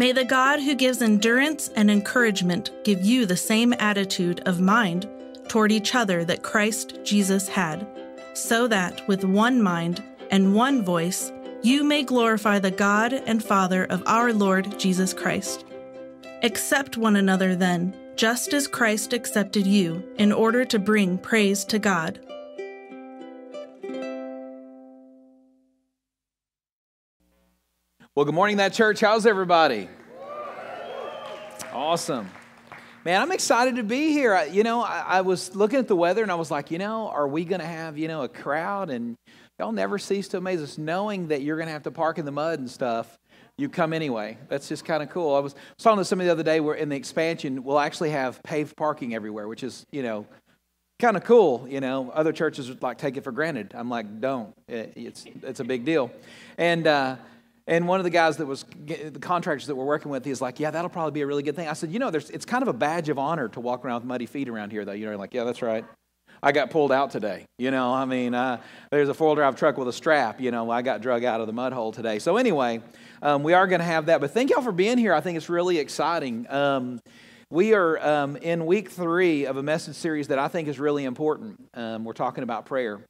May the God who gives endurance and encouragement give you the same attitude of mind toward each other that Christ Jesus had, so that with one mind and one voice you may glorify the God and Father of our Lord Jesus Christ. Accept one another then, just as Christ accepted you, in order to bring praise to God. Well, good morning, that church. How's everybody? Awesome. Man, I'm excited to be here. I, you know, I, I, was looking at the weather and I was like, you know, are we going to have, you know, a crowd? And y'all never cease to amaze us knowing that you're going to have to park in the mud and stuff. You come anyway. That's just kind of cool. I was, was talking to somebody the other day where in the expansion, we'll actually have paved parking everywhere, which is, you know, kind of cool. You know, other churches would like take it for granted. I'm like, don't. It, it's, it's a big deal. And, uh, and one of the guys that was the contractors that we're working with, he's like, "Yeah, that'll probably be a really good thing." I said, "You know, it's kind of a badge of honor to walk around with muddy feet around here, though." You know, like, "Yeah, that's right." I got pulled out today. You know, I mean, uh, there's a four-wheel drive truck with a strap. You know, I got drug out of the mud hole today. So anyway, um, we are going to have that. But thank y'all for being here. I think it's really exciting. Um, we are um, in week three of a message series that I think is really important. Um, we're talking about prayer.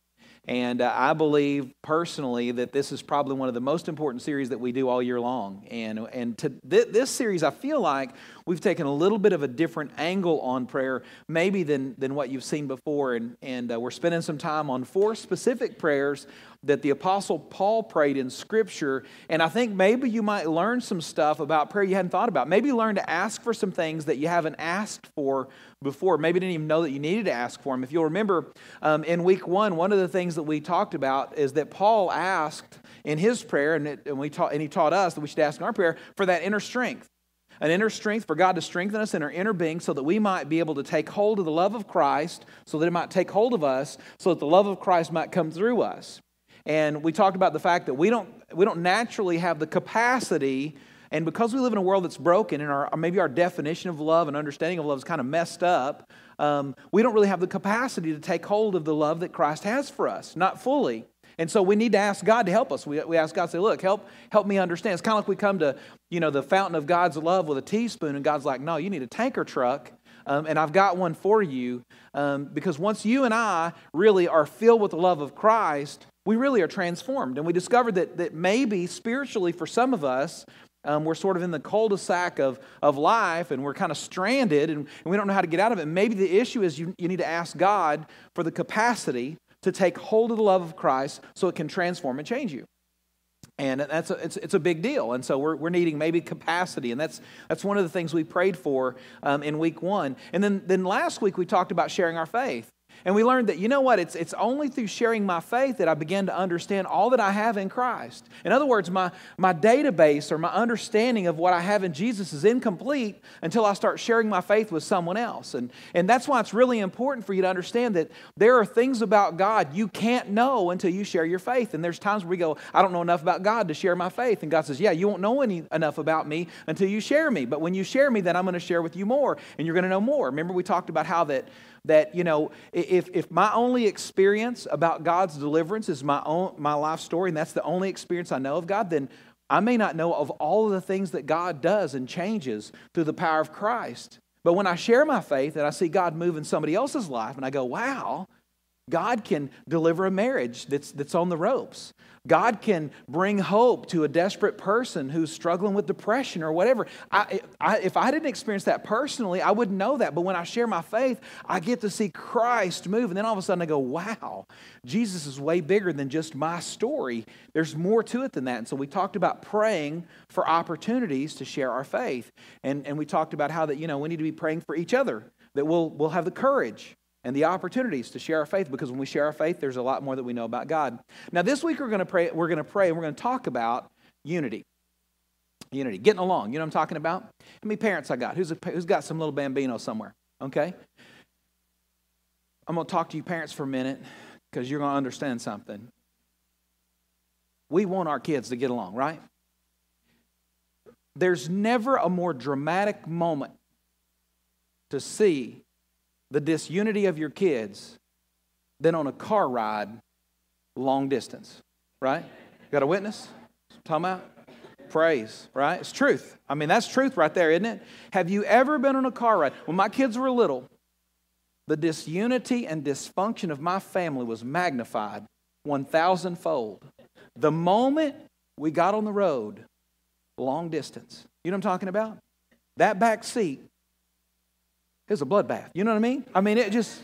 And uh, I believe personally that this is probably one of the most important series that we do all year long. And, and to th- this series, I feel like we've taken a little bit of a different angle on prayer, maybe than, than what you've seen before. And, and uh, we're spending some time on four specific prayers that the Apostle Paul prayed in Scripture. And I think maybe you might learn some stuff about prayer you hadn't thought about. Maybe learn to ask for some things that you haven't asked for before. Maybe didn't even know that you needed to ask for them. If you'll remember um, in week one, one of the things that we talked about is that Paul asked in his prayer, and, it, and, we taught, and he taught us that we should ask in our prayer for that inner strength an inner strength for God to strengthen us in our inner being so that we might be able to take hold of the love of Christ, so that it might take hold of us, so that the love of Christ might come through us. And we talked about the fact that we don't, we don't naturally have the capacity, and because we live in a world that's broken and our, maybe our definition of love and understanding of love is kind of messed up, um, we don't really have the capacity to take hold of the love that Christ has for us, not fully. And so we need to ask God to help us. We, we ask God say, look, help, help me understand. It's kind of like we come to, you know, the fountain of God's love with a teaspoon, and God's like, no, you need a tanker truck um, and I've got one for you um, because once you and I really are filled with the love of Christ, we really are transformed. And we discovered that, that maybe spiritually for some of us, um, we're sort of in the cul-de-sac of, of life and we're kind of stranded and, and we don't know how to get out of it. Maybe the issue is you, you need to ask God for the capacity to take hold of the love of Christ so it can transform and change you. And that's a, it's, it's a big deal. And so we're, we're needing maybe capacity. And that's, that's one of the things we prayed for um, in week one. And then, then last week we talked about sharing our faith and we learned that, you know what, it's, it's only through sharing my faith that I begin to understand all that I have in Christ. In other words, my, my database or my understanding of what I have in Jesus is incomplete until I start sharing my faith with someone else. And, and that's why it's really important for you to understand that there are things about God you can't know until you share your faith. And there's times where we go, I don't know enough about God to share my faith. And God says, Yeah, you won't know any, enough about me until you share me. But when you share me, then I'm going to share with you more and you're going to know more. Remember, we talked about how that that you know if, if my only experience about god's deliverance is my own my life story and that's the only experience i know of god then i may not know of all of the things that god does and changes through the power of christ. But when i share my faith and i see god move in somebody else's life and i go wow god can deliver a marriage that's, that's on the ropes God can bring hope to a desperate person who's struggling with depression or whatever. I, I, if I didn't experience that personally, I wouldn't know that. But when I share my faith, I get to see Christ move. And then all of a sudden I go, wow, Jesus is way bigger than just my story. There's more to it than that. And so we talked about praying for opportunities to share our faith. And, and we talked about how that, you know, we need to be praying for each other, that we'll, we'll have the courage and the opportunities to share our faith because when we share our faith there's a lot more that we know about god. Now this week we're going to pray we're going to pray and we're going to talk about unity. Unity getting along you know what i'm talking about? How many parents i got? Who's, a, who's got some little bambino somewhere okay? I'm going to talk to you parents for a minute because you're going to understand something. We want our kids to get along right? There's never a more dramatic moment to see the disunity of your kids than on a car ride long distance, right? Got a witness? Talking about? Praise, right? It's truth. I mean, that's truth right there, isn't it? Have you ever been on a car ride? When my kids were little, the disunity and dysfunction of my family was magnified 1,000 fold. The moment we got on the road, long distance, you know what I'm talking about? That back seat is a bloodbath. You know what I mean? I mean, it just,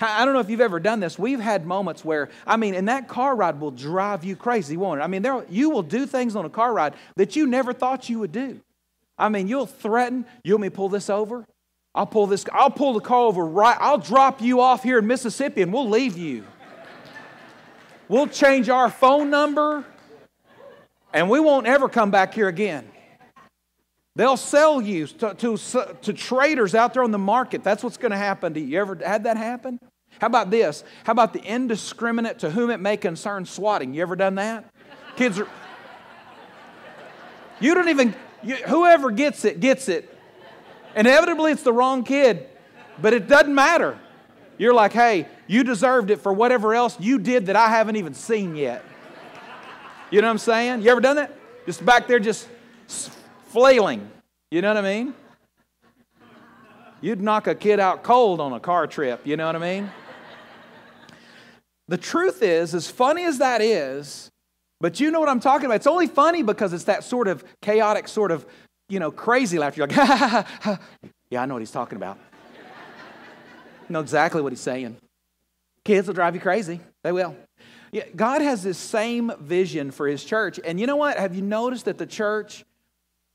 I don't know if you've ever done this. We've had moments where, I mean, and that car ride will drive you crazy, won't it? I mean, there, you will do things on a car ride that you never thought you would do. I mean, you'll threaten, you want me pull this over? I'll pull this, I'll pull the car over right, I'll drop you off here in Mississippi and we'll leave you. We'll change our phone number and we won't ever come back here again. They'll sell you to, to, to traders out there on the market. That's what's going to happen to you. You ever had that happen? How about this? How about the indiscriminate to whom it may concern swatting? You ever done that? Kids are. You don't even. You, whoever gets it, gets it. Inevitably, it's the wrong kid, but it doesn't matter. You're like, hey, you deserved it for whatever else you did that I haven't even seen yet. You know what I'm saying? You ever done that? Just back there, just flailing. You know what I mean? You'd knock a kid out cold on a car trip. You know what I mean? The truth is, as funny as that is, but you know what I'm talking about. It's only funny because it's that sort of chaotic, sort of, you know, crazy laughter. You're like, ha, ha, ha, yeah, I know what he's talking about. know exactly what he's saying. Kids will drive you crazy. They will. Yeah, God has this same vision for his church. And you know what? Have you noticed that the church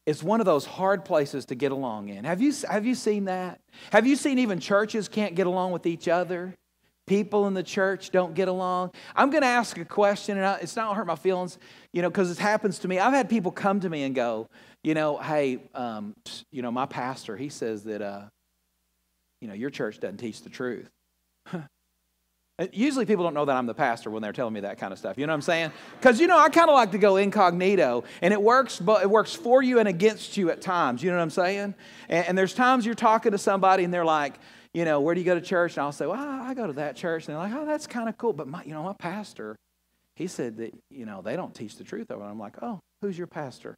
it's one of those hard places to get along in. Have you, have you seen that? Have you seen even churches can't get along with each other? People in the church don't get along. I'm going to ask a question, and it's not hurt my feelings, you know, because it happens to me. I've had people come to me and go, you know, hey, um, you know, my pastor, he says that, uh, you know, your church doesn't teach the truth. Uh, usually people don't know that I'm the pastor when they're telling me that kind of stuff. You know what I'm saying? Because, you know, I kind of like to go incognito, and it works, but it works for you and against you at times. You know what I'm saying? And, and there's times you're talking to somebody, and they're like, you know, where do you go to church? And I'll say, well, I go to that church. And they're like, oh, that's kind of cool. But, my, you know, my pastor, he said that, you know, they don't teach the truth over. And I'm like, oh, who's your pastor?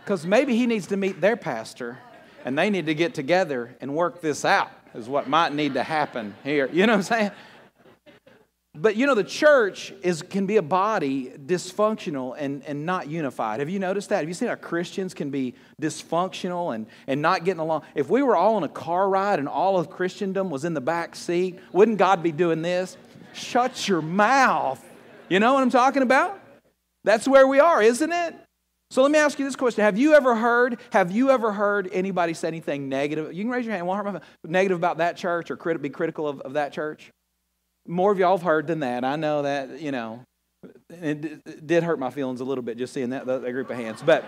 Because maybe he needs to meet their pastor, and they need to get together and work this out is what might need to happen here. You know what I'm saying? But you know, the church is, can be a body dysfunctional and, and not unified. Have you noticed that? Have you seen how Christians can be dysfunctional and, and not getting along? If we were all on a car ride and all of Christendom was in the back seat, wouldn't God be doing this? Shut your mouth. You know what I'm talking about? That's where we are, isn't it? So let me ask you this question. Have you ever heard, have you ever heard anybody say anything negative? You can raise your hand, won't hurt my negative about that church or crit- be critical of, of that church? More of y'all have heard than that. I know that, you know, it, it did hurt my feelings a little bit just seeing that, that group of hands. But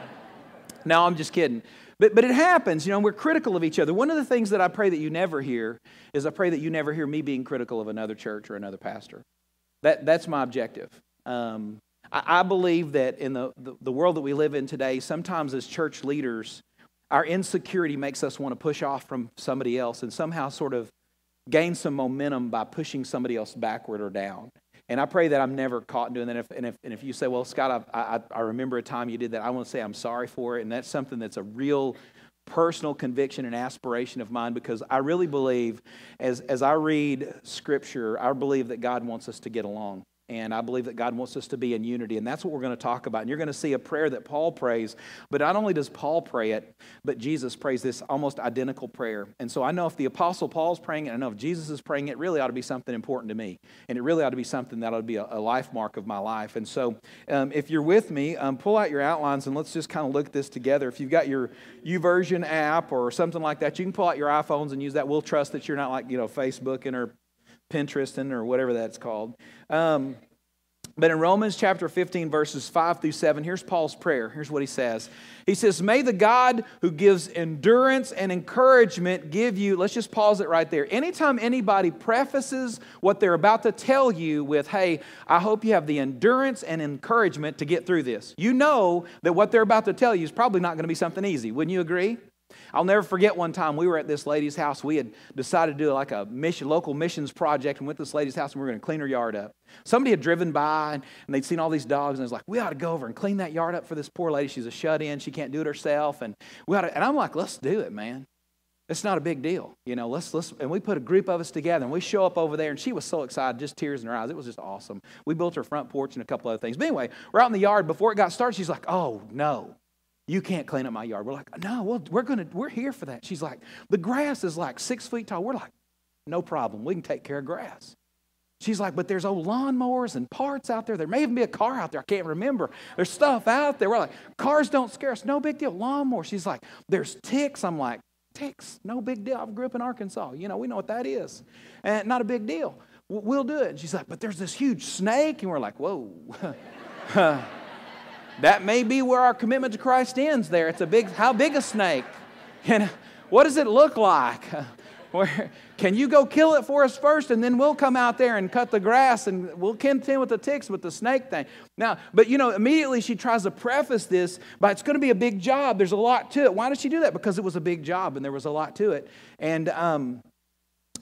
no, I'm just kidding. But, but it happens, you know, we're critical of each other. One of the things that I pray that you never hear is I pray that you never hear me being critical of another church or another pastor. That, that's my objective. Um, I, believe that in the, the, the world that we live in today, sometimes as church leaders, our insecurity makes us want to push off from somebody else and somehow sort of gain some momentum by pushing somebody else backward or down. And I pray that I'm never caught doing that. And if, and if, you say, well, Scott, I, I, I remember a time you did that, I want to say I'm sorry for it. And that's something that's a real personal conviction and aspiration of mine because I really believe, as, as I read Scripture, I believe that God wants us to get along. And I believe that God wants us to be in unity. And that's what we're going to talk about. And you're going to see a prayer that Paul prays. But not only does Paul pray it, but Jesus prays this almost identical prayer. And so I know if the Apostle Paul's praying it, I know if Jesus is praying it, really ought to be something important to me. And it really ought to be something that ought to be a, a life mark of my life. And so um, if you're with me, um, pull out your outlines and let's just kind of look this together. If you've got your YouVersion app or something like that, you can pull out your iPhones and use that. We'll trust that you're not like, you know, Facebooking or Pinteresting or whatever that's called. Um, but in Romans chapter 15, verses 5 through 7, here's Paul's prayer. Here's what he says He says, May the God who gives endurance and encouragement give you, let's just pause it right there. Anytime anybody prefaces what they're about to tell you with, Hey, I hope you have the endurance and encouragement to get through this, you know that what they're about to tell you is probably not going to be something easy. Wouldn't you agree? I'll never forget one time we were at this lady's house. We had decided to do like a mission, local missions project and went to this lady's house and we were going to clean her yard up. Somebody had driven by and, and they'd seen all these dogs and was like, we ought to go over and clean that yard up for this poor lady. She's a shut in. She can't do it herself. And we ought to, and I'm like, let's do it, man. It's not a big deal. You know, let's, let's, and we put a group of us together and we show up over there and she was so excited, just tears in her eyes. It was just awesome. We built her front porch and a couple other things. But anyway, we're out in the yard. Before it got started, she's like, oh, no, you can't clean up my yard. We're like, no, well, we're gonna, we're here for that. She's like, the grass is like six feet tall. We're like, no problem. We can take care of grass. She's like, but there's old lawnmowers and parts out there. There may even be a car out there. I can't remember. There's stuff out there. We're like, cars don't scare us. No big deal. Lawnmower. She's like, there's ticks. I'm like, Ticks, no big deal. I grew up in Arkansas. You know, we know what that is. And not a big deal. We'll do it. And she's like, but there's this huge snake. And we're like, whoa. that may be where our commitment to Christ ends there. It's a big, how big a snake? And what does it look like? Where, can you go kill it for us first and then we'll come out there and cut the grass and we'll contend with the ticks with the snake thing. Now, but you know, immediately she tries to preface this by it's going to be a big job. There's a lot to it. Why did she do that? Because it was a big job and there was a lot to it. And um,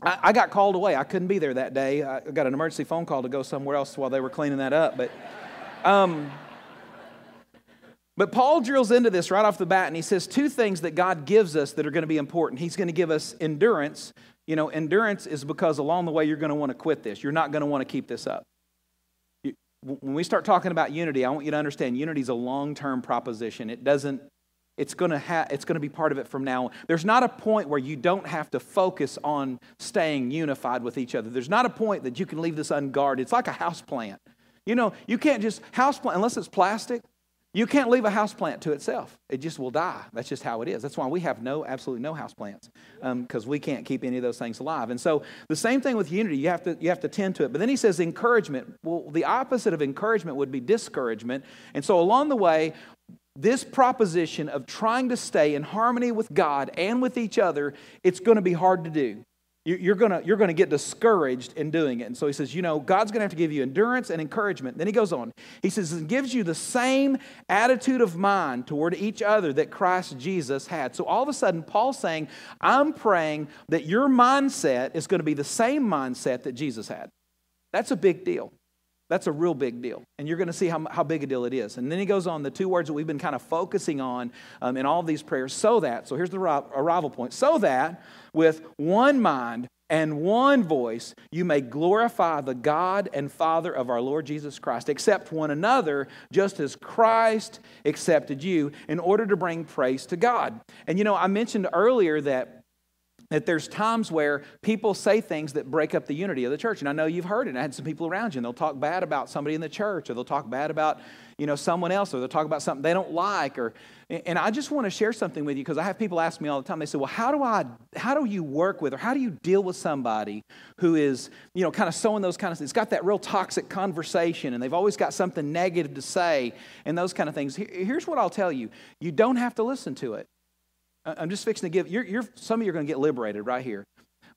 I, I, got called away. I couldn't be there that day. I got an emergency phone call to go somewhere else while they were cleaning that up. But. Um, but Paul drills into this right off the bat, and he says two things that God gives us that are going to be important. He's going to give us endurance. You know, endurance is because along the way you're going to want to quit this. You're not going to want to keep this up. You, when we start talking about unity, I want you to understand unity is a long term proposition. It doesn't, it's going, to ha- it's going to be part of it from now on. There's not a point where you don't have to focus on staying unified with each other. There's not a point that you can leave this unguarded. It's like a house plant. You know, you can't just house plant unless it's plastic. You can't leave a house plant to itself. It just will die. That's just how it is. That's why we have no, absolutely no house plants, because um, we can't keep any of those things alive. And so the same thing with unity, you have, to, you have to tend to it. But then he says encouragement. Well, the opposite of encouragement would be discouragement. And so along the way, this proposition of trying to stay in harmony with God and with each other, it's going to be hard to do. You're going you're to get discouraged in doing it. And so he says, you know, God's going to have to give you endurance and encouragement. Then he goes on. He says, it gives you the same attitude of mind toward each other that Christ Jesus had. So all of a sudden, Paul's saying, I'm praying that your mindset is going to be the same mindset that Jesus had. That's a big deal. That's a real big deal. And you're going to see how, how big a deal it is. And then he goes on the two words that we've been kind of focusing on um, in all these prayers so that, so here's the arrival point, so that with one mind and one voice you may glorify the God and Father of our Lord Jesus Christ. Accept one another just as Christ accepted you in order to bring praise to God. And you know, I mentioned earlier that that there's times where people say things that break up the unity of the church. And I know you've heard it. I had some people around you, and they'll talk bad about somebody in the church, or they'll talk bad about, you know, someone else, or they'll talk about something they don't like. Or, and I just want to share something with you because I have people ask me all the time. They say, "Well, how do I, how do you work with, or how do you deal with somebody who is, you know, kind of sowing those kind of things? It's got that real toxic conversation, and they've always got something negative to say, and those kind of things." Here's what I'll tell you: you don't have to listen to it. I'm just fixing to give, you're, you're, some of you are going to get liberated right here.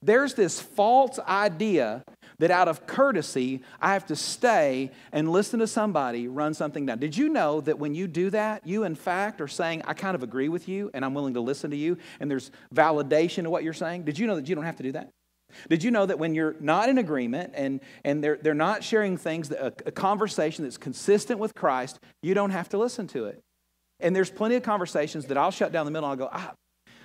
There's this false idea that out of courtesy, I have to stay and listen to somebody run something down. Did you know that when you do that, you in fact are saying, I kind of agree with you and I'm willing to listen to you, and there's validation of what you're saying? Did you know that you don't have to do that? Did you know that when you're not in agreement and, and they're, they're not sharing things, that, a, a conversation that's consistent with Christ, you don't have to listen to it? And there's plenty of conversations that I'll shut down the middle and I'll go, ah,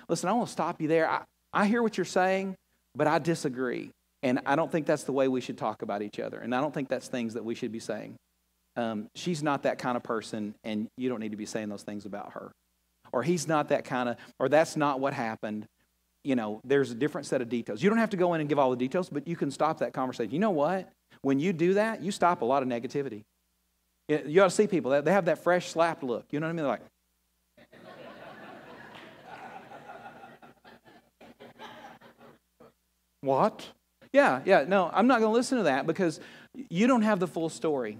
listen, I want to stop you there. I, I hear what you're saying, but I disagree. And I don't think that's the way we should talk about each other. And I don't think that's things that we should be saying. Um, she's not that kind of person, and you don't need to be saying those things about her. Or he's not that kind of, or that's not what happened. You know, there's a different set of details. You don't have to go in and give all the details, but you can stop that conversation. You know what? When you do that, you stop a lot of negativity. You ought to see people, they have that fresh slapped look. You know what I mean? They're like, what? Yeah, yeah, no, I'm not going to listen to that because you don't have the full story.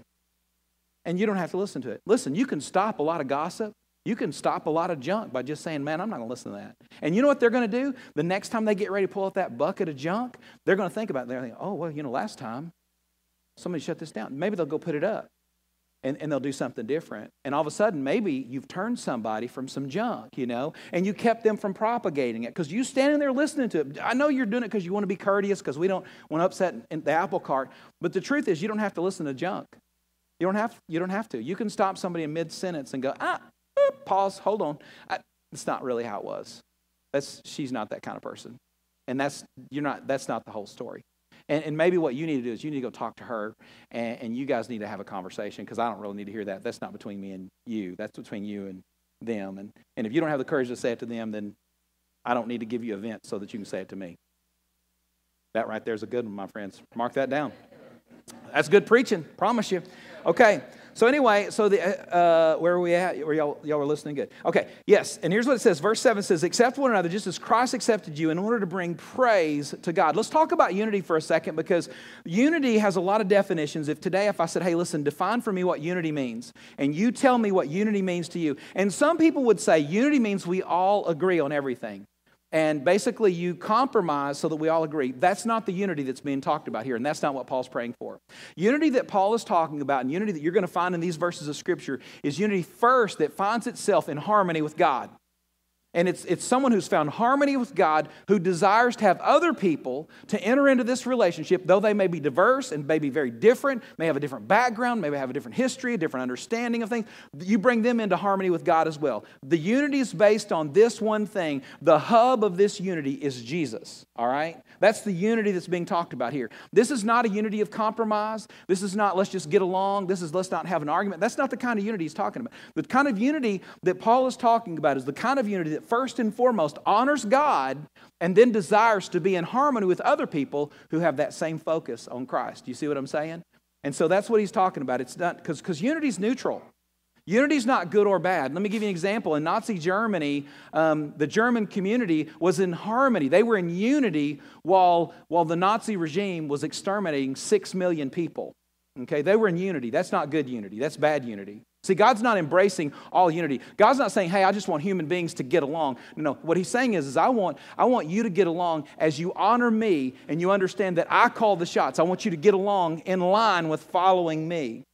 And you don't have to listen to it. Listen, you can stop a lot of gossip. You can stop a lot of junk by just saying, man, I'm not going to listen to that. And you know what they're going to do? The next time they get ready to pull out that bucket of junk, they're going to think about it. They're oh, well, you know, last time somebody shut this down. Maybe they'll go put it up. And, and they'll do something different. And all of a sudden, maybe you've turned somebody from some junk, you know, and you kept them from propagating it because you standing there listening to it. I know you're doing it because you want to be courteous because we don't want to upset the apple cart. But the truth is, you don't have to listen to junk. You don't have, you don't have to. You can stop somebody in mid sentence and go, ah, pause, hold on. I, it's not really how it was. That's, she's not that kind of person. And that's, you're not, that's not the whole story. And, and, maybe what you need to do is you need to go talk to her, and, and you guys need to have a conversation because I don't really need to hear that. That's not between me and you. That's between you and them. And, and if you don't have the courage to say it to them, then I don't need to give you a vent so that you can say it to me. That right there is a good one, my friends. Mark that down. That's good preaching, promise you. Okay. So anyway, so the uh, where are we at? Where y'all, y'all were listening good. Okay, yes. And here's what it says. Verse 7 says, accept one another just as Christ accepted you in order to bring praise to God. Let's talk about unity for a second because unity has a lot of definitions. If today, if I said, hey, listen, define for me what unity means, and you tell me what unity means to you. And some people would say unity means we all agree on everything and basically you compromise so that we all agree. That's not the unity that's being talked about here, and that's not what Paul's praying for. Unity that Paul is talking about, and unity that you're going to find in these verses of Scripture, is unity first that finds itself in harmony with God. And it's, it's someone who's found harmony with God who desires to have other people to enter into this relationship, though they may be diverse and may be very different, may have a different background, maybe have a different history, a different understanding of things. You bring them into harmony with God as well. The unity is based on this one thing. The hub of this unity is Jesus, all right? That's the unity that's being talked about here. This is not a unity of compromise. This is not let's just get along. This is let's not have an argument. That's not the kind of unity he's talking about. The kind of unity that Paul is talking about is the kind of unity that that first and foremost honors God and then desires to be in harmony with other people who have that same focus on Christ. You see what I'm saying? And so that's what he's talking about. It's not because because unity is neutral. Unity is not good or bad. Let me give you an example. In Nazi Germany, um, the German community was in harmony. They were in unity while, while the Nazi regime was exterminating six million people. Okay, they were in unity. That's not good unity, that's bad unity. See, God's not embracing all unity. God's not saying, hey, I just want human beings to get along. No, no. What he's saying is, is I want, I want you to get along as you honor me and you understand that I call the shots. I want you to get along in line with following me.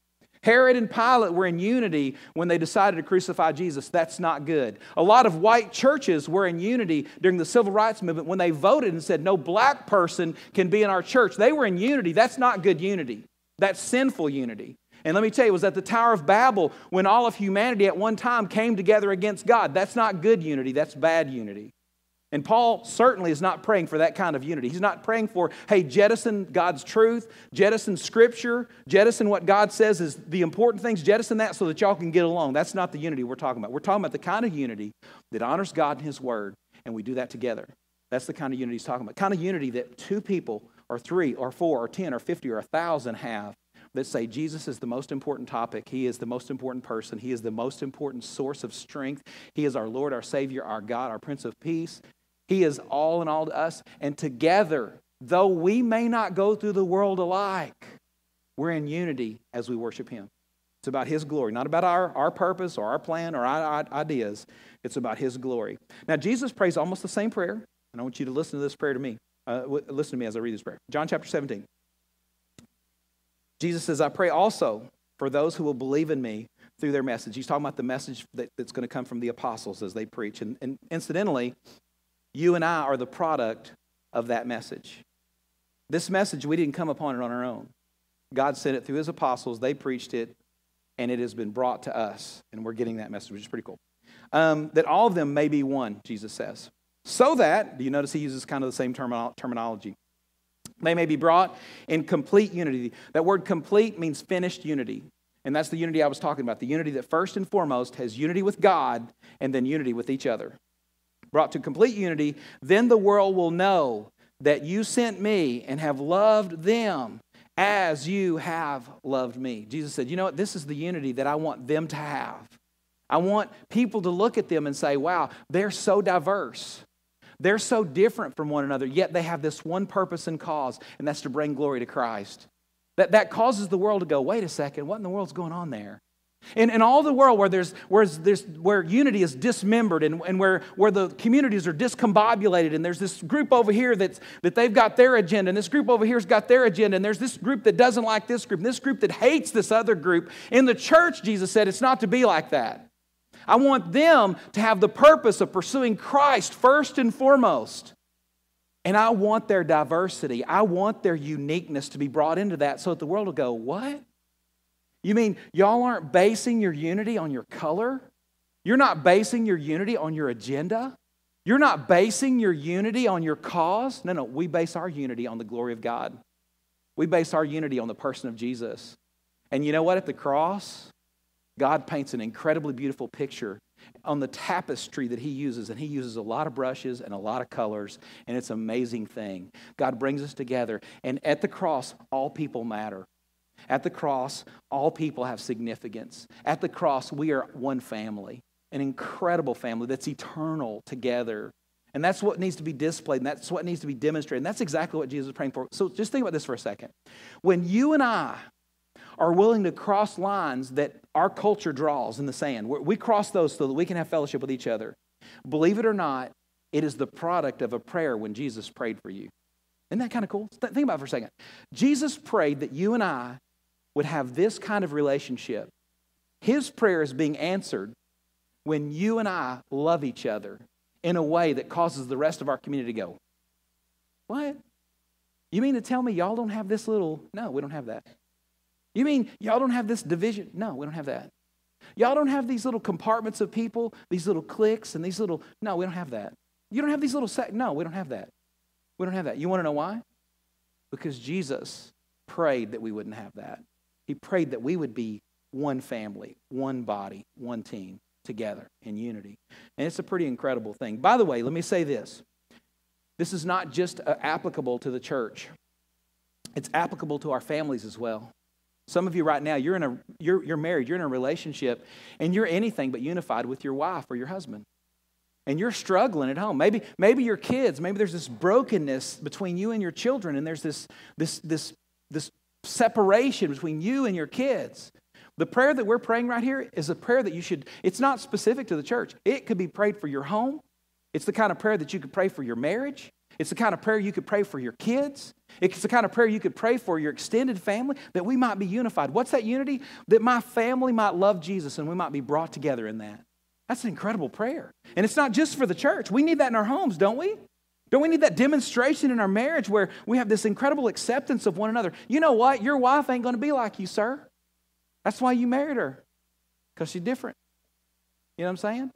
Herod and Pilate were in unity when they decided to crucify Jesus. That's not good. A lot of white churches were in unity during the civil rights movement when they voted and said, no black person can be in our church. They were in unity. That's not good unity. That's sinful unity. And let me tell you, it was at the Tower of Babel when all of humanity at one time came together against God. That's not good unity, that's bad unity. And Paul certainly is not praying for that kind of unity. He's not praying for, hey, jettison God's truth, jettison scripture, jettison what God says is the important things, jettison that so that y'all can get along. That's not the unity we're talking about. We're talking about the kind of unity that honors God and His Word, and we do that together. That's the kind of unity he's talking about. Kind of unity that two people, or three, or four, or ten, or fifty, or a thousand have that say Jesus is the most important topic. He is the most important person. He is the most important source of strength. He is our Lord, our Savior, our God, our Prince of Peace. He is all in all to us. And together, though we may not go through the world alike, we're in unity as we worship Him. It's about His glory, not about our, our purpose or our plan or our ideas. It's about His glory. Now, Jesus prays almost the same prayer, and I want you to listen to this prayer to me. Uh, listen to me as I read this prayer. John chapter 17. Jesus says, I pray also for those who will believe in me through their message. He's talking about the message that, that's going to come from the apostles as they preach. And, and incidentally, you and I are the product of that message. This message, we didn't come upon it on our own. God sent it through his apostles, they preached it, and it has been brought to us. And we're getting that message, which is pretty cool. Um, that all of them may be one, Jesus says. So that, do you notice he uses kind of the same terminology? They may be brought in complete unity. That word complete means finished unity. And that's the unity I was talking about the unity that first and foremost has unity with God and then unity with each other. Brought to complete unity, then the world will know that you sent me and have loved them as you have loved me. Jesus said, You know what? This is the unity that I want them to have. I want people to look at them and say, Wow, they're so diverse. They're so different from one another, yet they have this one purpose and cause, and that's to bring glory to Christ. That, that causes the world to go, wait a second, what in the world's going on there? In, in all the world where, there's, where, there's, where unity is dismembered and, and where, where the communities are discombobulated, and there's this group over here that's, that they've got their agenda, and this group over here's got their agenda, and there's this group that doesn't like this group, and this group that hates this other group. In the church, Jesus said, it's not to be like that. I want them to have the purpose of pursuing Christ first and foremost. And I want their diversity, I want their uniqueness to be brought into that so that the world will go, What? You mean y'all aren't basing your unity on your color? You're not basing your unity on your agenda? You're not basing your unity on your cause? No, no, we base our unity on the glory of God. We base our unity on the person of Jesus. And you know what? At the cross, God paints an incredibly beautiful picture on the tapestry that he uses, and he uses a lot of brushes and a lot of colors, and it's an amazing thing. God brings us together, and at the cross, all people matter. At the cross, all people have significance. At the cross, we are one family, an incredible family that's eternal together. And that's what needs to be displayed, and that's what needs to be demonstrated. And that's exactly what Jesus is praying for. So just think about this for a second. When you and I are willing to cross lines that our culture draws in the sand, we cross those so that we can have fellowship with each other. Believe it or not, it is the product of a prayer when Jesus prayed for you. Isn't that kind of cool? Think about it for a second. Jesus prayed that you and I would have this kind of relationship. His prayer is being answered when you and I love each other in a way that causes the rest of our community to go, What? You mean to tell me y'all don't have this little? No, we don't have that. You mean y'all don't have this division? No, we don't have that. Y'all don't have these little compartments of people, these little cliques, and these little. No, we don't have that. You don't have these little. No, we don't have that. We don't have that. You want to know why? Because Jesus prayed that we wouldn't have that. He prayed that we would be one family, one body, one team together in unity. And it's a pretty incredible thing. By the way, let me say this this is not just uh, applicable to the church, it's applicable to our families as well. Some of you right now, you're, in a, you're, you're married, you're in a relationship, and you're anything but unified with your wife or your husband. And you're struggling at home. Maybe, maybe your kids, maybe there's this brokenness between you and your children, and there's this, this, this, this separation between you and your kids. The prayer that we're praying right here is a prayer that you should, it's not specific to the church. It could be prayed for your home. It's the kind of prayer that you could pray for your marriage. It's the kind of prayer you could pray for your kids. It's the kind of prayer you could pray for your extended family that we might be unified. What's that unity? That my family might love Jesus and we might be brought together in that. That's an incredible prayer. And it's not just for the church. We need that in our homes, don't we? Don't we need that demonstration in our marriage where we have this incredible acceptance of one another? You know what? Your wife ain't going to be like you, sir. That's why you married her, because she's different. You know what I'm saying?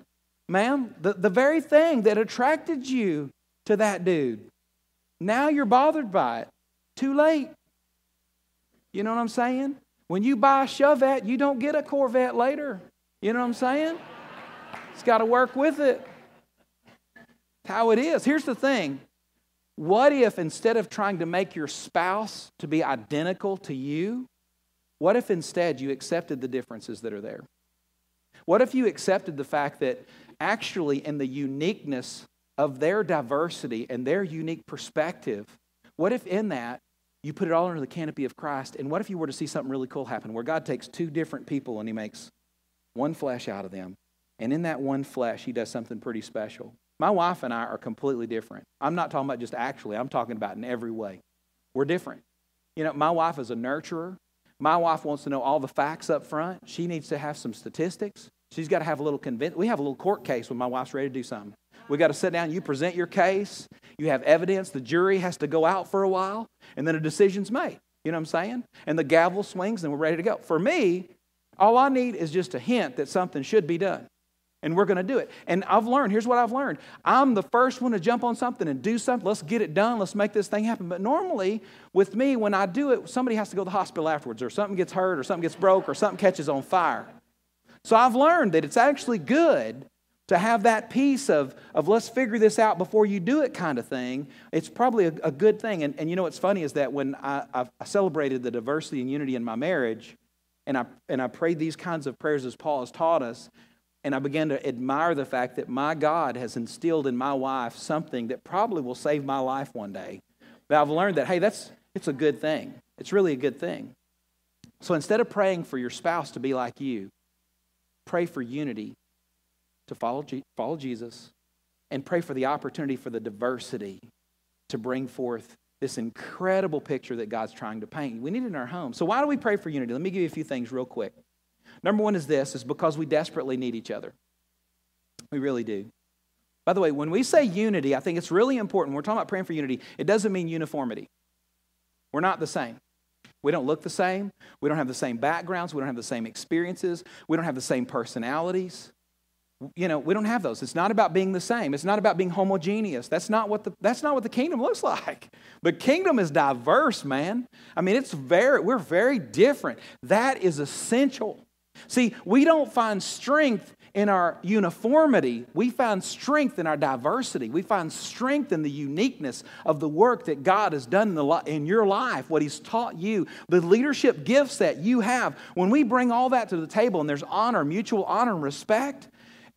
Ma'am, the, the very thing that attracted you to that dude, now you're bothered by it. Too late. You know what I'm saying? When you buy a Chevette, you don't get a Corvette later. You know what I'm saying? It's got to work with it how it is. Here's the thing what if instead of trying to make your spouse to be identical to you, what if instead you accepted the differences that are there? What if you accepted the fact that actually, in the uniqueness of their diversity and their unique perspective, what if in that you put it all under the canopy of Christ? And what if you were to see something really cool happen where God takes two different people and He makes one flesh out of them? And in that one flesh, He does something pretty special. My wife and I are completely different. I'm not talking about just actually, I'm talking about in every way. We're different. You know, my wife is a nurturer. My wife wants to know all the facts up front. She needs to have some statistics. She's got to have a little convince. We have a little court case when my wife's ready to do something. We got to sit down. You present your case. You have evidence. The jury has to go out for a while, and then a decision's made. You know what I'm saying? And the gavel swings, and we're ready to go. For me, all I need is just a hint that something should be done and we're going to do it. And I've learned, here's what I've learned I'm the first one to jump on something and do something. Let's get it done. Let's make this thing happen. But normally, with me, when I do it, somebody has to go to the hospital afterwards, or something gets hurt, or something gets broke, or something catches on fire. So I've learned that it's actually good to have that piece of, of let's figure this out before you do it kind of thing. It's probably a, a good thing. And, and you know what's funny is that when I, I celebrated the diversity and unity in my marriage, and I, and I prayed these kinds of prayers as Paul has taught us, and I began to admire the fact that my God has instilled in my wife something that probably will save my life one day. But I've learned that, hey, that's it's a good thing. It's really a good thing. So instead of praying for your spouse to be like you, pray for unity to follow, follow Jesus and pray for the opportunity for the diversity to bring forth this incredible picture that God's trying to paint. We need it in our home. So why do we pray for unity? Let me give you a few things real quick. Number one is this is because we desperately need each other. We really do. By the way, when we say unity, I think it's really important. We're talking about praying for unity. It doesn't mean uniformity. We're not the same. We don't look the same. We don't have the same backgrounds. We don't have the same experiences. We don't have the same personalities. You know, we don't have those. It's not about being the same. It's not about being homogeneous. That's not what the, that's not what the kingdom looks like. The kingdom is diverse, man. I mean, it's very, we're very different. That is essential. See, we don't find strength in our uniformity, we find strength in our diversity. We find strength in the uniqueness of the work that God has done in, the, in your life, what He's taught you, the leadership gifts that you have. When we bring all that to the table and there's honor, mutual honor and respect,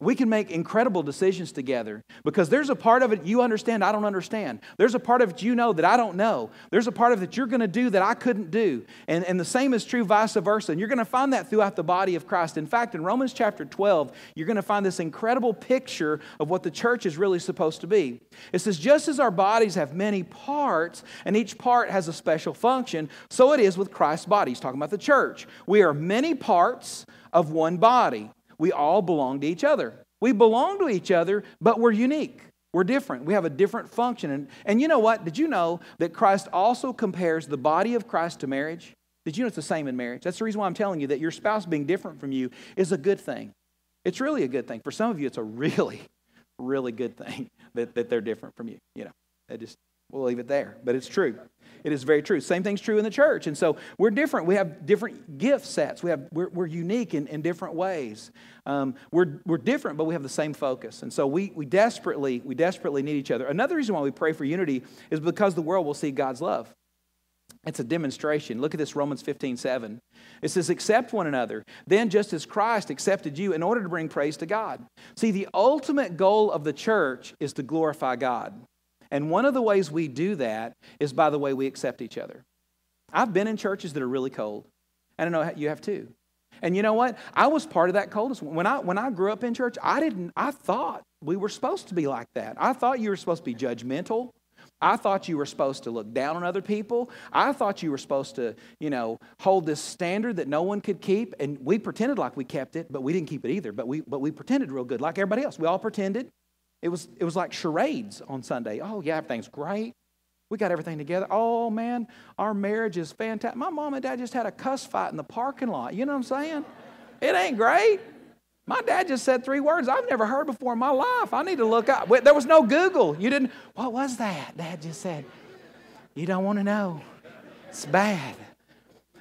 we can make incredible decisions together because there's a part of it you understand I don't understand. There's a part of it you know that I don't know. There's a part of it you're going to do that I couldn't do. And, and the same is true vice versa. And you're going to find that throughout the body of Christ. In fact, in Romans chapter 12, you're going to find this incredible picture of what the church is really supposed to be. It says, just as our bodies have many parts and each part has a special function, so it is with Christ's body. He's talking about the church. We are many parts of one body. We all belong to each other. We belong to each other, but we're unique. We're different. We have a different function. And, and you know what? Did you know that Christ also compares the body of Christ to marriage? Did you know it's the same in marriage? That's the reason why I'm telling you that your spouse being different from you is a good thing. It's really a good thing. For some of you, it's a really, really good thing that, that they're different from you. You know, it just We'll leave it there, but it's true. It is very true. Same thing's true in the church. And so we're different. We have different gift sets. We have, we're, we're unique in, in different ways. Um, we're, we're different, but we have the same focus. And so we, we, desperately, we desperately need each other. Another reason why we pray for unity is because the world will see God's love. It's a demonstration. Look at this Romans 15, 7. It says, Accept one another, then just as Christ accepted you in order to bring praise to God. See, the ultimate goal of the church is to glorify God. And one of the ways we do that is by the way we accept each other. I've been in churches that are really cold. And I know you have too. And you know what? I was part of that coldest. When I when I grew up in church, I didn't I thought we were supposed to be like that. I thought you were supposed to be judgmental. I thought you were supposed to look down on other people. I thought you were supposed to, you know, hold this standard that no one could keep. And we pretended like we kept it, but we didn't keep it either. But we but we pretended real good, like everybody else. We all pretended. It was, it was like charades on Sunday. Oh, yeah, everything's great. We got everything together. Oh, man, our marriage is fantastic. My mom and dad just had a cuss fight in the parking lot. You know what I'm saying? It ain't great. My dad just said three words I've never heard before in my life. I need to look up. There was no Google. You didn't, what was that? Dad just said, You don't want to know. It's bad.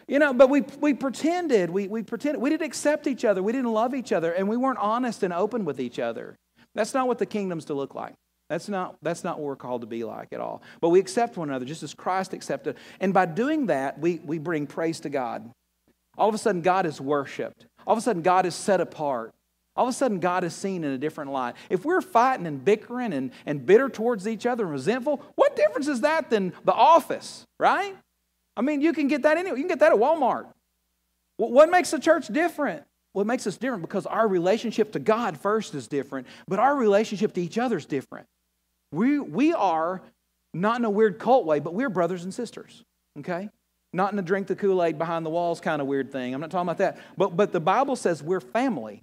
You know, but we, we pretended. We, we pretended. We didn't accept each other. We didn't love each other. And we weren't honest and open with each other. That's not what the kingdom's to look like. That's not, that's not what we're called to be like at all. But we accept one another just as Christ accepted. And by doing that, we, we bring praise to God. All of a sudden, God is worshiped. All of a sudden, God is set apart. All of a sudden, God is seen in a different light. If we're fighting and bickering and, and bitter towards each other and resentful, what difference is that than the office, right? I mean, you can get that anywhere. You can get that at Walmart. What makes the church different? What makes us different because our relationship to God first is different, but our relationship to each other is different. We, we are, not in a weird cult way, but we're brothers and sisters, okay? Not in a drink the Kool Aid behind the walls kind of weird thing. I'm not talking about that. But, but the Bible says we're family.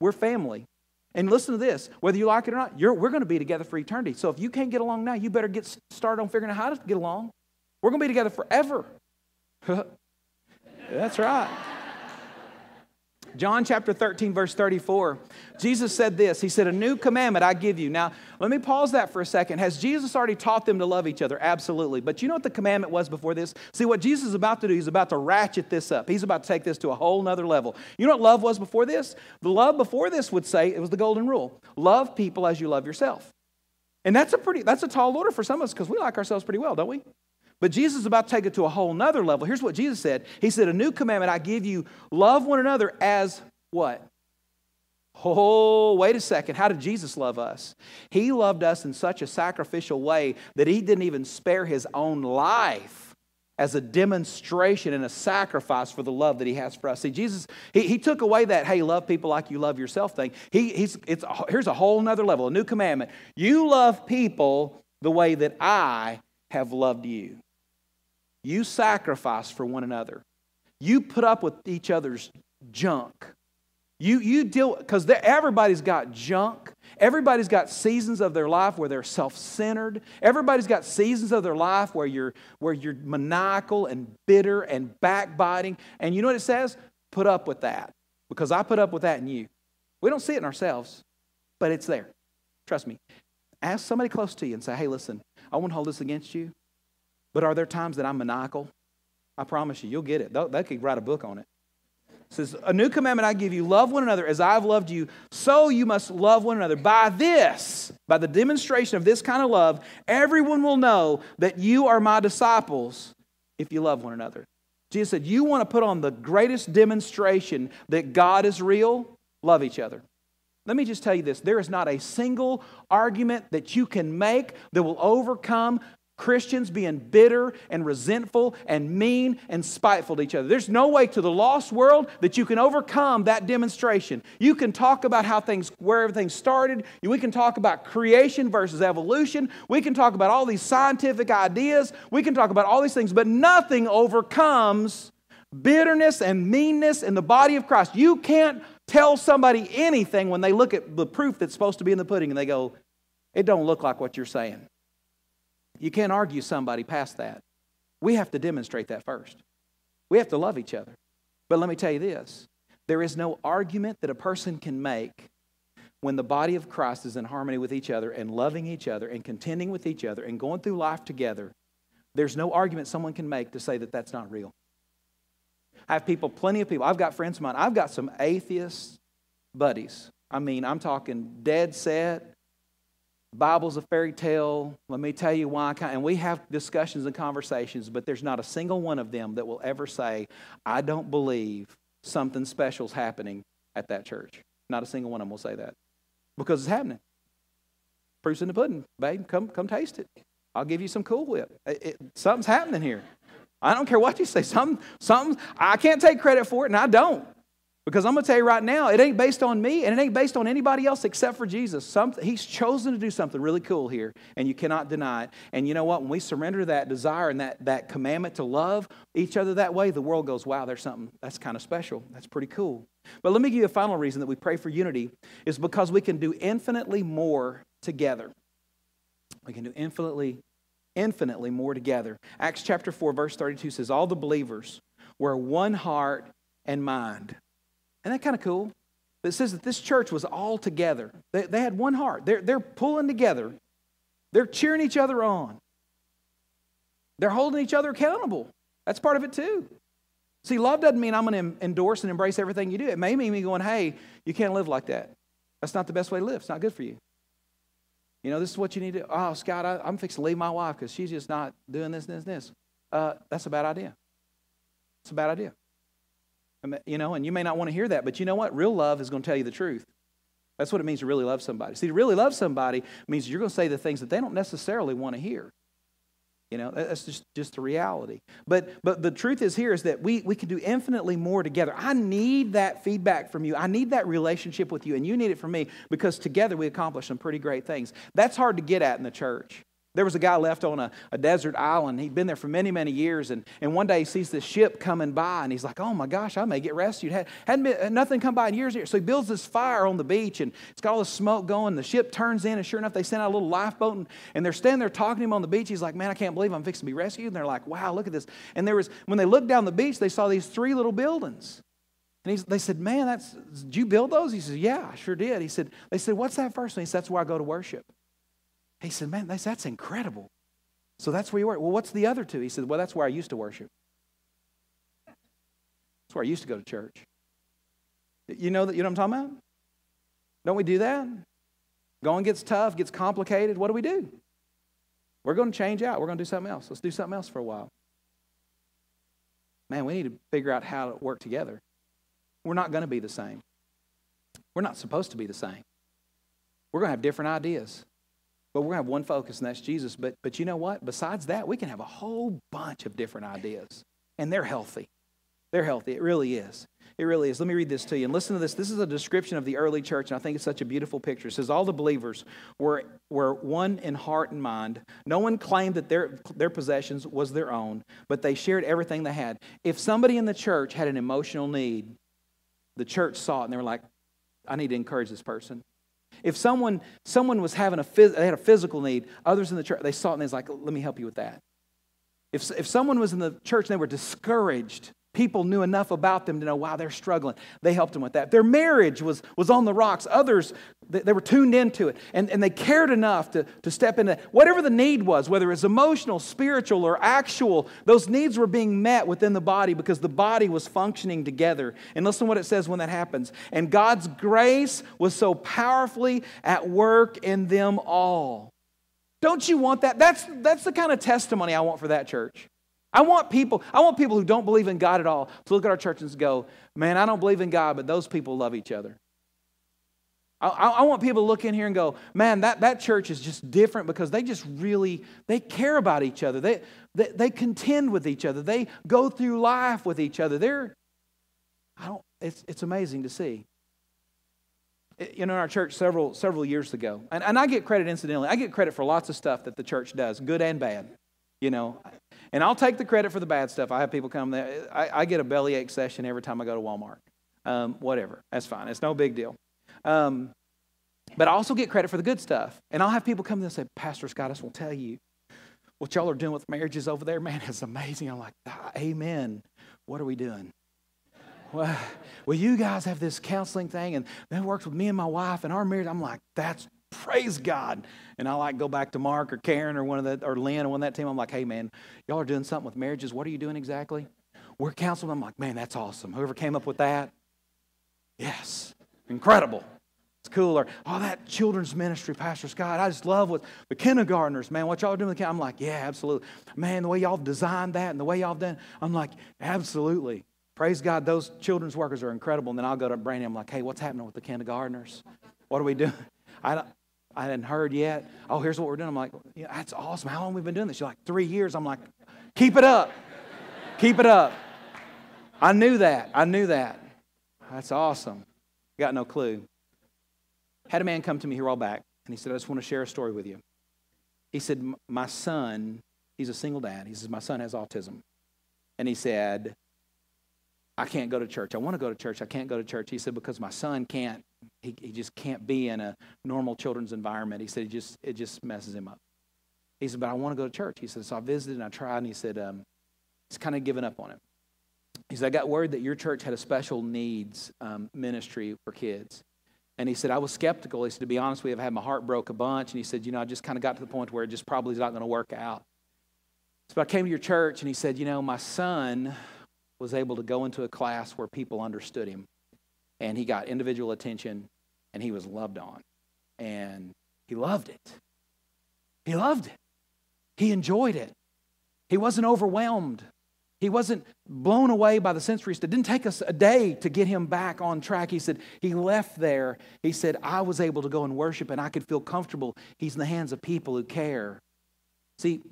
We're family. And listen to this whether you like it or not, we're going to be together for eternity. So if you can't get along now, you better get started on figuring out how to get along. We're going to be together forever. That's right. John chapter 13, verse 34, Jesus said this. He said, A new commandment I give you. Now, let me pause that for a second. Has Jesus already taught them to love each other? Absolutely. But you know what the commandment was before this? See, what Jesus is about to do, he's about to ratchet this up. He's about to take this to a whole nother level. You know what love was before this? The love before this would say, it was the golden rule love people as you love yourself. And that's a pretty, that's a tall order for some of us because we like ourselves pretty well, don't we? But Jesus is about to take it to a whole nother level. Here's what Jesus said He said, A new commandment I give you love one another as what? Oh, wait a second. How did Jesus love us? He loved us in such a sacrificial way that he didn't even spare his own life as a demonstration and a sacrifice for the love that he has for us. See, Jesus, he, he took away that, hey, love people like you love yourself thing. He, he's, it's, here's a whole nother level, a new commandment. You love people the way that I have loved you. You sacrifice for one another. You put up with each other's junk. You, you deal, because everybody's got junk. Everybody's got seasons of their life where they're self centered. Everybody's got seasons of their life where you're, where you're maniacal and bitter and backbiting. And you know what it says? Put up with that. Because I put up with that in you. We don't see it in ourselves, but it's there. Trust me. Ask somebody close to you and say, hey, listen, I won't hold this against you, but are there times that I'm maniacal? I promise you, you'll get it. They could write a book on it. It says, A new commandment I give you love one another as I've loved you, so you must love one another. By this, by the demonstration of this kind of love, everyone will know that you are my disciples if you love one another. Jesus said, You want to put on the greatest demonstration that God is real? Love each other. Let me just tell you this there is not a single argument that you can make that will overcome Christians being bitter and resentful and mean and spiteful to each other. There's no way to the lost world that you can overcome that demonstration. You can talk about how things, where everything started. We can talk about creation versus evolution. We can talk about all these scientific ideas. We can talk about all these things, but nothing overcomes bitterness and meanness in the body of Christ. You can't tell somebody anything when they look at the proof that's supposed to be in the pudding and they go, it don't look like what you're saying. You can't argue somebody past that. We have to demonstrate that first. We have to love each other. But let me tell you this there is no argument that a person can make when the body of Christ is in harmony with each other and loving each other and contending with each other and going through life together. There's no argument someone can make to say that that's not real. I have people, plenty of people. I've got friends of mine. I've got some atheist buddies. I mean, I'm talking dead set. Bible's a fairy tale. Let me tell you why. And we have discussions and conversations, but there's not a single one of them that will ever say, I don't believe something special's happening at that church. Not a single one of them will say that because it's happening. Proof's in the pudding, babe. Come, come taste it. I'll give you some Cool Whip. It, it, something's happening here. I don't care what you say. Some, something, I can't take credit for it, and I don't. Because I'm going to tell you right now, it ain't based on me and it ain't based on anybody else except for Jesus. Something, he's chosen to do something really cool here, and you cannot deny it. And you know what? When we surrender that desire and that, that commandment to love each other that way, the world goes, wow, there's something that's kind of special. That's pretty cool. But let me give you a final reason that we pray for unity is because we can do infinitely more together. We can do infinitely, infinitely more together. Acts chapter 4, verse 32 says, All the believers were one heart and mind. Isn't that kind of cool? It says that this church was all together. They, they had one heart. They're, they're pulling together. They're cheering each other on. They're holding each other accountable. That's part of it too. See, love doesn't mean I'm going to endorse and embrace everything you do. It may mean me going, hey, you can't live like that. That's not the best way to live. It's not good for you. You know, this is what you need to. Oh, Scott, I, am fixing to leave my wife because she's just not doing this, this, this. Uh, that's a bad idea. It's a bad idea. You know, and you may not want to hear that, but you know what? Real love is going to tell you the truth. That's what it means to really love somebody. See, to really love somebody means you're going to say the things that they don't necessarily want to hear. You know, that's just, just the reality. But but the truth is here is that we, we can do infinitely more together. I need that feedback from you. I need that relationship with you, and you need it from me because together we accomplish some pretty great things. That's hard to get at in the church. There was a guy left on a, a, desert island. He'd been there for many, many years. And, and one day he sees this ship coming by and he's like, oh my gosh, I may get rescued. Had, hadn't been, uh, nothing come by in years. So he builds this fire on the beach and it's got all the smoke going. The ship turns in and sure enough, they send out a little lifeboat and, and they're standing there talking to him on the beach. He's like, man, I can't believe I'm fixing to be rescued. And they're like, wow, look at this. And there was, when they looked down the beach, they saw these three little buildings. And they said, man, that's, did you build those? He said, yeah, I sure did. He said, they said, what's that first one? He said, that's where I go to worship. He said, man, that's, that's incredible. So that's where you were. Well, what's the other two? He said, Well, that's where I used to worship. That's where I used to go to church. You know that you know what I'm talking about? Don't we do that? Going gets tough, gets complicated. What do we do? We're going to change out. We're going to do something else. Let's do something else for a while. Man, we need to figure out how to work together. We're not going to be the same. We're not supposed to be the same. We're going to have different ideas. But we're going to have one focus, and that's Jesus. But, but you know what? Besides that, we can have a whole bunch of different ideas, and they're healthy. They're healthy. It really is. It really is. Let me read this to you. And listen to this. This is a description of the early church, and I think it's such a beautiful picture. It says, All the believers were, were one in heart and mind. No one claimed that their, their possessions was their own, but they shared everything they had. If somebody in the church had an emotional need, the church saw it and they were like, I need to encourage this person. If someone, someone was having a, phys- they had a physical need, others in the church, they saw it and they was like, let me help you with that. If, if someone was in the church and they were discouraged, people knew enough about them to know, wow, they're struggling. They helped them with that. Their marriage was, was on the rocks. Others, they, they were tuned into it. And, and they cared enough to, to step into whatever the need was, whether it's emotional, spiritual, or actual, those needs were being met within the body because the body was functioning together. And listen to what it says when that happens. And God's grace was so powerfully at work in them all. Don't you want that? That's, that's the kind of testimony I want for that church. I want people, I want people who don't believe in God at all to look at our church and go, man, I don't believe in God, but those people love each other. I, I, want people to look in here and go, man, that, that church is just different because they just really, they care about each other. They, they, they contend with each other. They go through life with each other. They're, I don't, it's, it's amazing to see. You know, in our church several, several years ago, and, and I get credit incidentally, I get credit for lots of stuff that the church does, good and bad. You know, and I'll take the credit for the bad stuff. I have people come there. I, I get a bellyache session every time I go to Walmart. Um, whatever. That's fine. It's no big deal. Um, but I also get credit for the good stuff. And I'll have people come in and say, Pastor Scott, I will tell you what y'all are doing with marriages over there, man, it's amazing. I'm like, ah, Amen. What are we doing? Well, well, you guys have this counseling thing, and that works with me and my wife and our marriage. I'm like, that's praise God. And I like go back to Mark or Karen or one of the or Lynn or one of that team. I'm like, hey man, y'all are doing something with marriages. What are you doing exactly? We're counseling. I'm like, man, that's awesome. Whoever came up with that, yes, incredible. It's cool. Or, oh, that children's ministry, Pastor Scott, I just love what the kindergartners, man, what y'all doing with the I'm like, yeah, absolutely. Man, the way y'all designed that and the way y'all done, I'm like, absolutely. Praise God, those children's workers are incredible. And then I'll go to Brandy, I'm like, hey, what's happening with the kindergartners? What are we doing? I, I hadn't heard yet. Oh, here's what we're doing. I'm like, yeah, that's awesome. How long have we been doing this? You're like, three years. I'm like, keep it up. keep it up. I knew that. I knew that. That's awesome. Got no clue. Had a man come to me here all back, and he said, I just want to share a story with you. He said, My son, he's a single dad. He says, My son has autism. And he said, I can't go to church. I want to go to church. I can't go to church. He said, Because my son can't he, he just can't be in a normal children's environment. He said, it just, it just messes him up. He said, but I want to go to church. He said, so I visited and I tried, and he said, um, he's kind of given up on it. He said, I got word that your church had a special needs um, ministry for kids. And he said, I was skeptical. He said, to be honest, we have had my heart broke a bunch. And he said, you know, I just kind of got to the point where it just probably is not going to work out. So I came to your church, and he said, you know, my son was able to go into a class where people understood him and he got individual attention and he was loved on. And he loved it. He loved it. He enjoyed it. He wasn't overwhelmed. He wasn't blown away by the sensory stuff. It didn't take us a day to get him back on track. He said, he left there. He said, I was able to go and worship and I could feel comfortable. He's in the hands of people who care. See,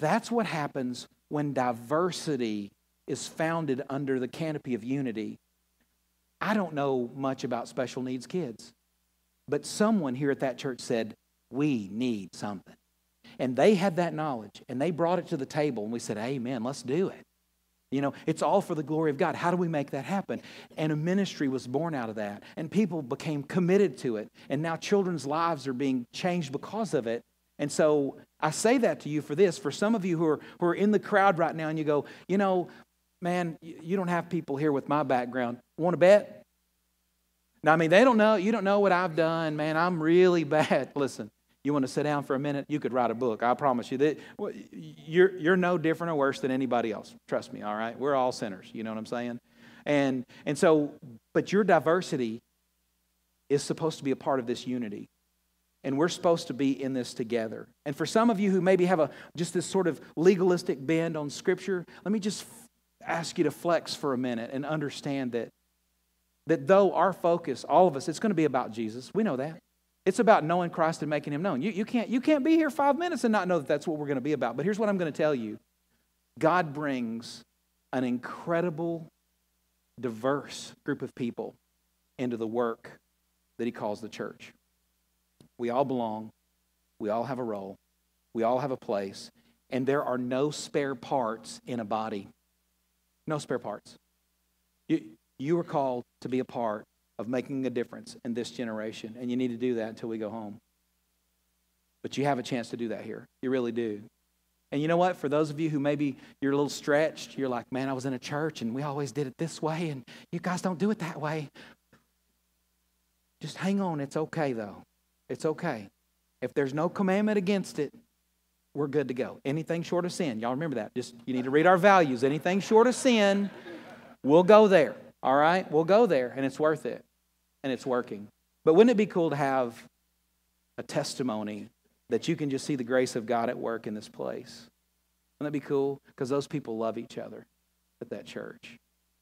that's what happens when diversity is founded under the canopy of unity. I don't know much about special needs kids, but someone here at that church said, We need something. And they had that knowledge and they brought it to the table and we said, Amen, let's do it. You know, it's all for the glory of God. How do we make that happen? And a ministry was born out of that. And people became committed to it. And now children's lives are being changed because of it. And so I say that to you for this. For some of you who are, who are in the crowd right now and you go, you know, man, you don't have people here with my background. Want to bet? Now, I mean, they don't know, you don't know what I've done, man. I'm really bad. Listen, you want to sit down for a minute? You could write a book. I promise you that you're, you're no different or worse than anybody else. Trust me, all right? We're all sinners. You know what I'm saying? And, and so, but your diversity is supposed to be a part of this unity. And we're supposed to be in this together. And for some of you who maybe have a just this sort of legalistic bend on Scripture, let me just ask you to flex for a minute and understand that, that though our focus, all of us, it's going to be about Jesus. We know that. It's about knowing Christ and making him known. You, you, can't, you can't be here five minutes and not know that that's what we're going to be about. But here's what I'm going to tell you God brings an incredible, diverse group of people into the work that he calls the church. We all belong, we all have a role, we all have a place, and there are no spare parts in a body. No spare parts. You, you are called to be a part of making a difference in this generation, and you need to do that until we go home. But you have a chance to do that here. You really do. And you know what? For those of you who maybe you're a little stretched, you're like, man, I was in a church and we always did it this way, and you guys don't do it that way. Just hang on. It's okay, though. It's okay. If there's no commandment against it, we're good to go. Anything short of sin. Y'all remember that. Just you need to read our values. Anything short of sin, we'll go there. All right? We'll go there and it's worth it. And it's working. But wouldn't it be cool to have a testimony that you can just see the grace of God at work in this place? Wouldn't that be cool? Because those people love each other at that church.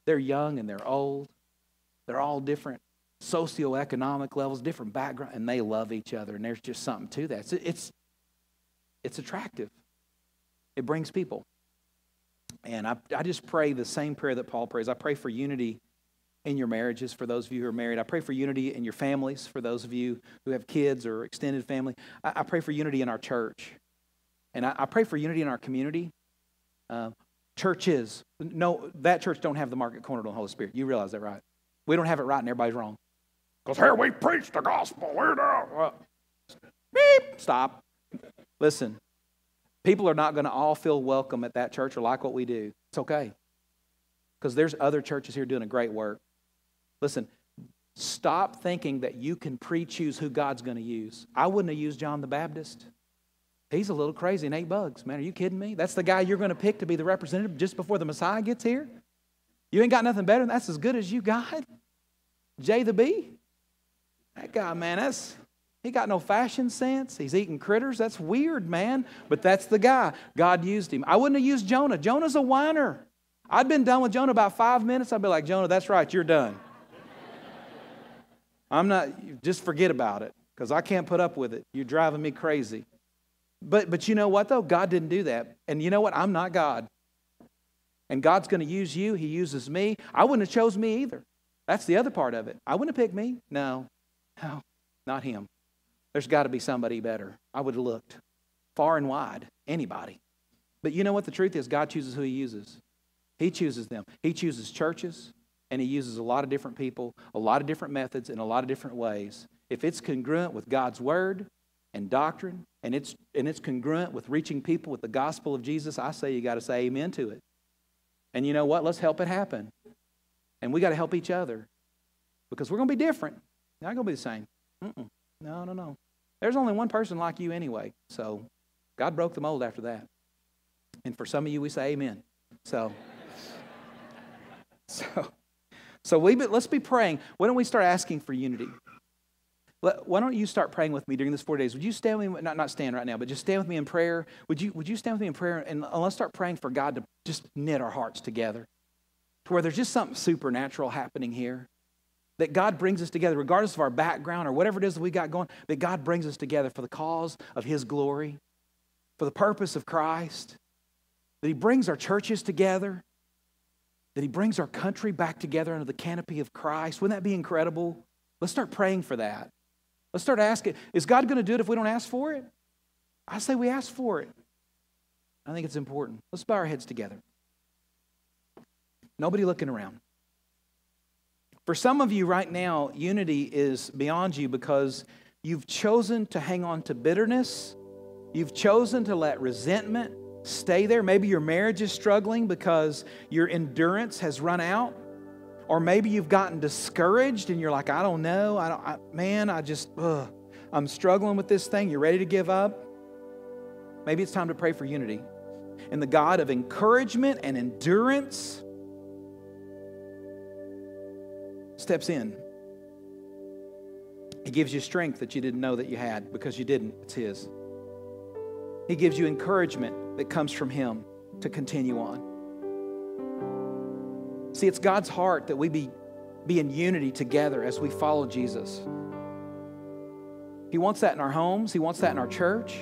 They're young and they're old. They're all different socioeconomic levels, different background, and they love each other. And there's just something to that. It's, it's, it's attractive. It brings people. And I, I just pray the same prayer that Paul prays. I pray for unity in your marriages for those of you who are married. I pray for unity in your families for those of you who have kids or extended family. I, I pray for unity in our church. And I, I pray for unity in our community. Uh, churches, no, that church don't have the market corner on the Holy Spirit. You realize that, right? We don't have it right and everybody's wrong. Because here we preach the gospel. We're now. Beep. Stop. Listen, people are not going to all feel welcome at that church or like what we do. It's okay. Because there's other churches here doing a great work. Listen, stop thinking that you can pre choose who God's going to use. I wouldn't have used John the Baptist. He's a little crazy and ate bugs. Man, are you kidding me? That's the guy you're going to pick to be the representative just before the Messiah gets here? You ain't got nothing better. That's as good as you got. J the B. That guy, man, that's he got no fashion sense. He's eating critters. That's weird, man. But that's the guy. God used him. I wouldn't have used Jonah. Jonah's a whiner. I'd been done with Jonah about five minutes. I'd be like, Jonah, that's right, you're done. I'm not, just forget about it because I can't put up with it. You're driving me crazy. But, but you know what, though? God didn't do that. And you know what? I'm not God. And God's going to use you. He uses me. I wouldn't have chose me either. That's the other part of it. I wouldn't have picked me. No, no, not him. There's got to be somebody better. I would have looked far and wide, anybody. But you know what the truth is? God chooses who He uses. He chooses them. He chooses churches, and He uses a lot of different people, a lot of different methods, in a lot of different ways. If it's congruent with God's Word and doctrine, and it's, and it's congruent with reaching people with the gospel of Jesus, I say you got to say amen to it. And you know what? Let's help it happen. And we got to help each other because we're going to be different. Not going to be the same. Mm-mm. No, no, no. There's only one person like you anyway. So God broke the mold after that. And for some of you, we say amen. So, so, so we let's be praying. Why don't we start asking for unity? Why don't you start praying with me during this four days? Would you stand with me? Not, not stand right now, but just stand with me in prayer. Would you, would you stand with me in prayer? And let's start praying for God to just knit our hearts together to where there's just something supernatural happening here. That God brings us together, regardless of our background or whatever it is that we got going, that God brings us together for the cause of His glory, for the purpose of Christ, that He brings our churches together, that He brings our country back together under the canopy of Christ. Wouldn't that be incredible? Let's start praying for that. Let's start asking is God going to do it if we don't ask for it? I say we ask for it. I think it's important. Let's bow our heads together. Nobody looking around. For some of you right now, unity is beyond you because you've chosen to hang on to bitterness. You've chosen to let resentment stay there. Maybe your marriage is struggling because your endurance has run out. Or maybe you've gotten discouraged and you're like, I don't know. I don't, I, man, I just, ugh, I'm struggling with this thing. You're ready to give up. Maybe it's time to pray for unity. And the God of encouragement and endurance steps in. He gives you strength that you didn't know that you had because you didn't. It's His. He gives you encouragement that comes from Him to continue on. See, it's God's heart that we be, be in unity together as we follow Jesus. He wants that in our homes, He wants that in our church,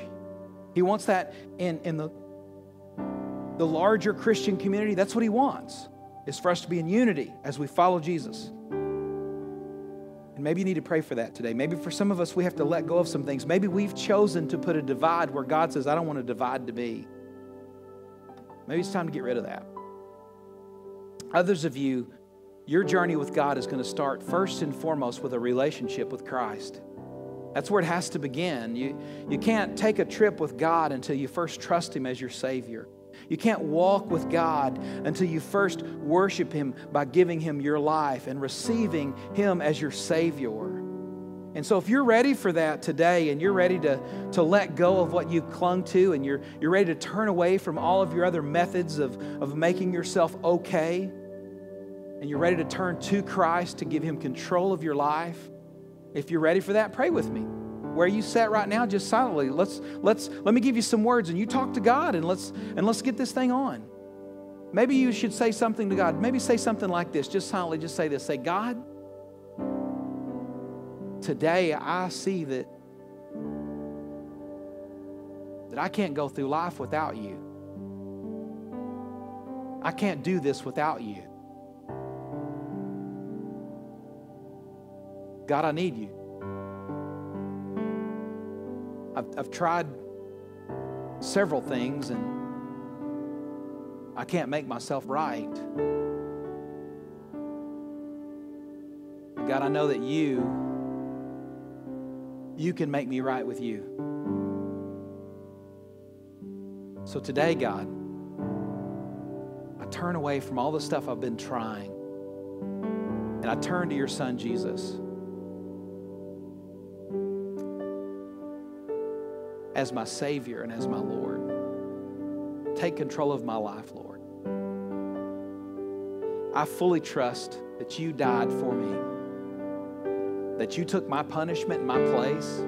He wants that in, in the, the larger Christian community. That's what He wants, is for us to be in unity as we follow Jesus. Maybe you need to pray for that today. Maybe for some of us, we have to let go of some things. Maybe we've chosen to put a divide where God says, I don't want a divide to be. Maybe it's time to get rid of that. Others of you, your journey with God is going to start first and foremost with a relationship with Christ. That's where it has to begin. You, you can't take a trip with God until you first trust Him as your Savior. You can't walk with God until you first worship Him by giving Him your life and receiving Him as your Savior. And so, if you're ready for that today and you're ready to, to let go of what you've clung to and you're, you're ready to turn away from all of your other methods of, of making yourself okay, and you're ready to turn to Christ to give Him control of your life, if you're ready for that, pray with me. Where you sat right now, just silently. Let's let's let me give you some words and you talk to God and let's and let's get this thing on. Maybe you should say something to God. Maybe say something like this. Just silently, just say this. Say, God, today I see that that I can't go through life without you. I can't do this without you. God, I need you. I've, I've tried several things and I can't make myself right. God, I know that you, you can make me right with you. So today, God, I turn away from all the stuff I've been trying and I turn to your son, Jesus. As my Savior and as my Lord. Take control of my life, Lord. I fully trust that you died for me, that you took my punishment in my place.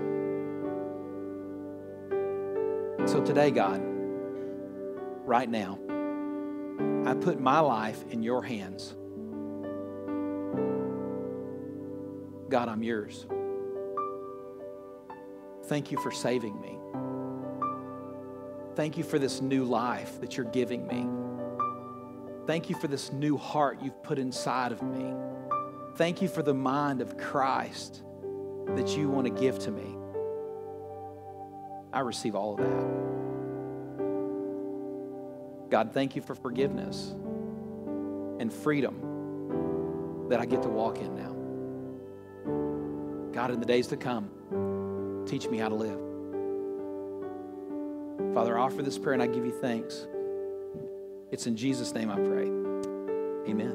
So today, God, right now, I put my life in your hands. God, I'm yours. Thank you for saving me. Thank you for this new life that you're giving me. Thank you for this new heart you've put inside of me. Thank you for the mind of Christ that you want to give to me. I receive all of that. God, thank you for forgiveness and freedom that I get to walk in now. God, in the days to come, teach me how to live. Father, I offer this prayer and I give you thanks. It's in Jesus' name I pray. Amen.